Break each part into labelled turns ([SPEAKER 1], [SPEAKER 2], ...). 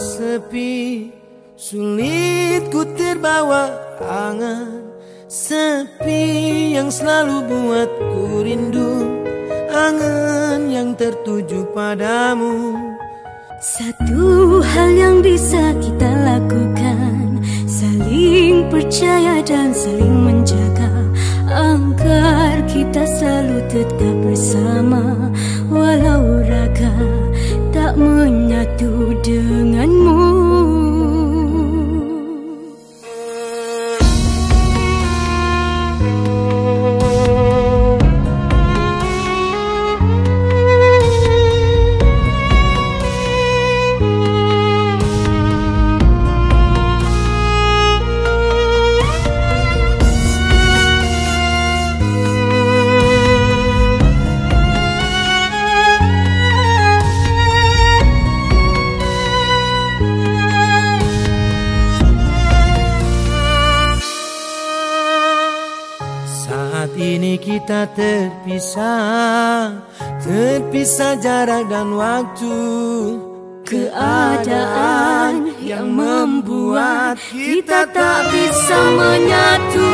[SPEAKER 1] sepi Sulit ku terbawa angan. Sepi yang selalu buat ku rindu Angan yang tertuju padamu.
[SPEAKER 2] Satu hal yang bisa kita lakukan Saling percaya dan saling menjaga. Agar kita selalu tetap bersama
[SPEAKER 1] Saat ini kita terpisah Terpisah jarak dan waktu.
[SPEAKER 2] Keadaan yang membuat kita tak bisa menyatu.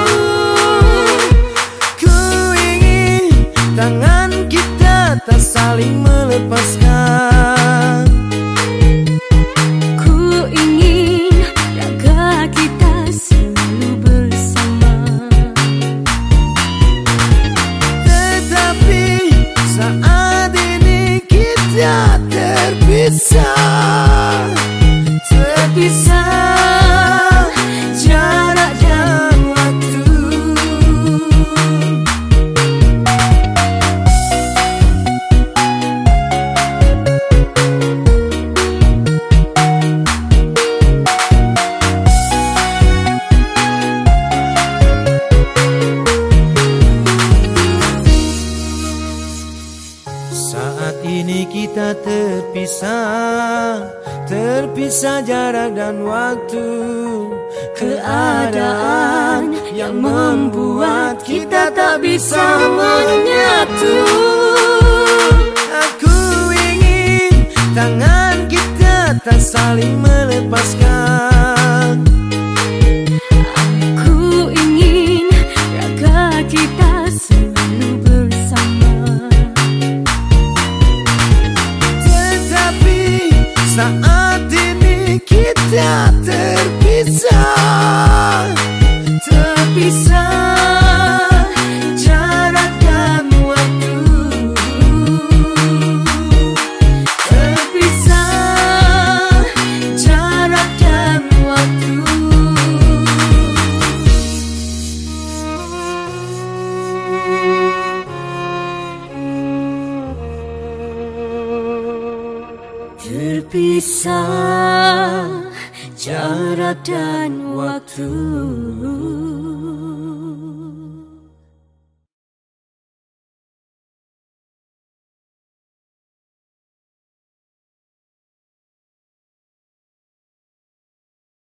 [SPEAKER 1] Ku ingin tangan kita tak saling melepaskan Terpisah Saat ini kita terpisah Terpisah jarak dan waktu. Keadaan yang membuat kita tak bisa menyatu. Aku ingin tangan kita tak saling melepaskan saat ini kita terpisah. Terpisah
[SPEAKER 2] Terpisah jarak dan waktu